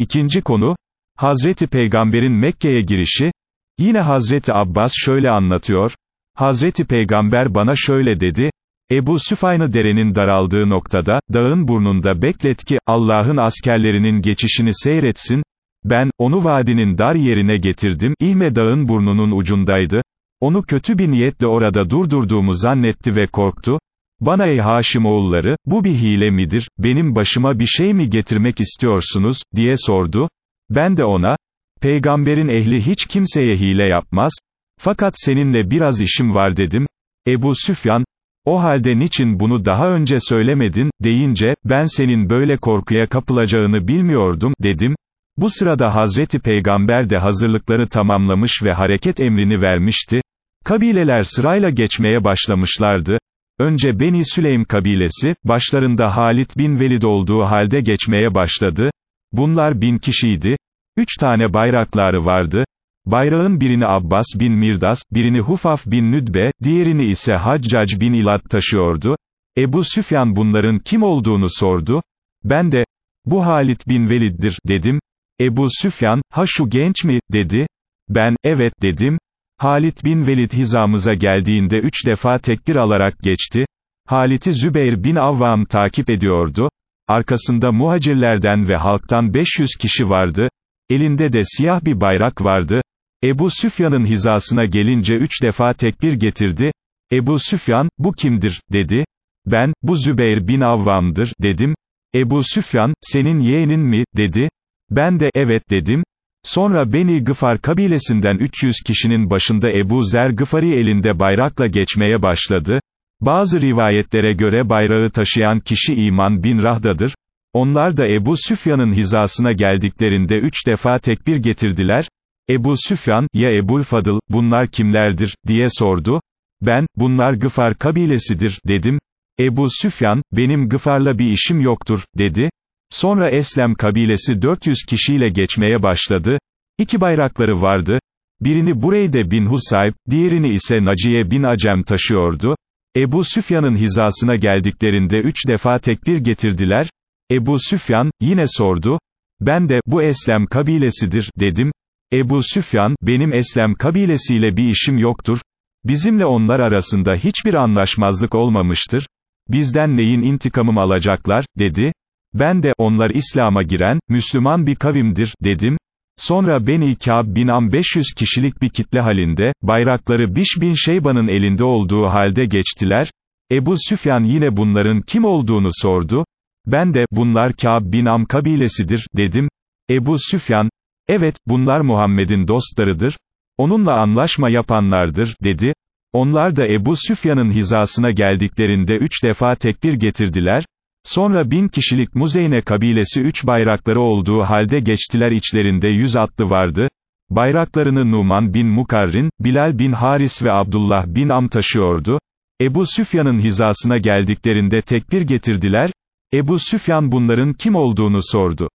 İkinci konu, Hazreti Peygamber'in Mekke'ye girişi, yine Hazreti Abbas şöyle anlatıyor, Hazreti Peygamber bana şöyle dedi, Ebu Süfayna derenin daraldığı noktada, dağın burnunda beklet ki, Allah'ın askerlerinin geçişini seyretsin, ben, onu vadinin dar yerine getirdim, İhme dağın burnunun ucundaydı, onu kötü bir niyetle orada durdurduğumu zannetti ve korktu, bana ey Haşim oğulları, bu bir hile midir, benim başıma bir şey mi getirmek istiyorsunuz, diye sordu, ben de ona, peygamberin ehli hiç kimseye hile yapmaz, fakat seninle biraz işim var dedim, Ebu Süfyan, o halde niçin bunu daha önce söylemedin, deyince, ben senin böyle korkuya kapılacağını bilmiyordum, dedim, bu sırada Hazreti Peygamber de hazırlıkları tamamlamış ve hareket emrini vermişti, kabileler sırayla geçmeye başlamışlardı, önce Beni Süleym kabilesi, başlarında Halit bin Velid olduğu halde geçmeye başladı, bunlar bin kişiydi, üç tane bayrakları vardı, Bayrağın birini Abbas bin Mirdas, birini Hufaf bin Nüdbe, diğerini ise Haccac bin İlat taşıyordu. Ebu Süfyan bunların kim olduğunu sordu. Ben de, bu Halit bin Velid'dir, dedim. Ebu Süfyan, ha şu genç mi, dedi. Ben, evet, dedim. Halit bin Velid hizamıza geldiğinde üç defa tekbir alarak geçti. Halit'i Zübeyir bin Avvam takip ediyordu. Arkasında muhacirlerden ve halktan 500 kişi vardı. Elinde de siyah bir bayrak vardı. Ebu Süfyan'ın hizasına gelince üç defa tekbir getirdi. Ebu Süfyan, bu kimdir, dedi. Ben, bu Zübeyir bin Avvam'dır, dedim. Ebu Süfyan, senin yeğenin mi, dedi. Ben de, evet dedim. Sonra Beni Gıfar kabilesinden 300 kişinin başında Ebu Zer Gıfari elinde bayrakla geçmeye başladı. Bazı rivayetlere göre bayrağı taşıyan kişi İman bin Rahda'dır. Onlar da Ebu Süfyan'ın hizasına geldiklerinde üç defa tekbir getirdiler. Ebu Süfyan, ya Ebul Fadıl, bunlar kimlerdir, diye sordu. Ben, bunlar Gıfar kabilesidir, dedim. Ebu Süfyan, benim Gıfar'la bir işim yoktur, dedi. Sonra Eslem kabilesi 400 kişiyle geçmeye başladı. İki bayrakları vardı. Birini Bureyde bin Husayb, diğerini ise Naciye bin Acem taşıyordu. Ebu Süfyan'ın hizasına geldiklerinde üç defa tekbir getirdiler. Ebu Süfyan, yine sordu. Ben de, bu Eslem kabilesidir, dedim. Ebu Süfyan, benim Eslem kabilesiyle bir işim yoktur, bizimle onlar arasında hiçbir anlaşmazlık olmamıştır, bizden neyin intikamımı alacaklar, dedi, ben de, onlar İslam'a giren, Müslüman bir kavimdir, dedim, sonra Beni Kâb bin Am 500 kişilik bir kitle halinde, bayrakları Biş bin Şeyban'ın elinde olduğu halde geçtiler, Ebu Süfyan yine bunların kim olduğunu sordu, ben de, bunlar Kâb bin Am kabilesidir, dedim, Ebu Süfyan, Evet, bunlar Muhammed'in dostlarıdır, onunla anlaşma yapanlardır, dedi. Onlar da Ebu Süfyan'ın hizasına geldiklerinde üç defa tekbir getirdiler, sonra bin kişilik Muzeyne kabilesi üç bayrakları olduğu halde geçtiler içlerinde yüz atlı vardı, bayraklarını Numan bin Mukarrin, Bilal bin Haris ve Abdullah bin Am taşıyordu, Ebu Süfyan'ın hizasına geldiklerinde tekbir getirdiler, Ebu Süfyan bunların kim olduğunu sordu.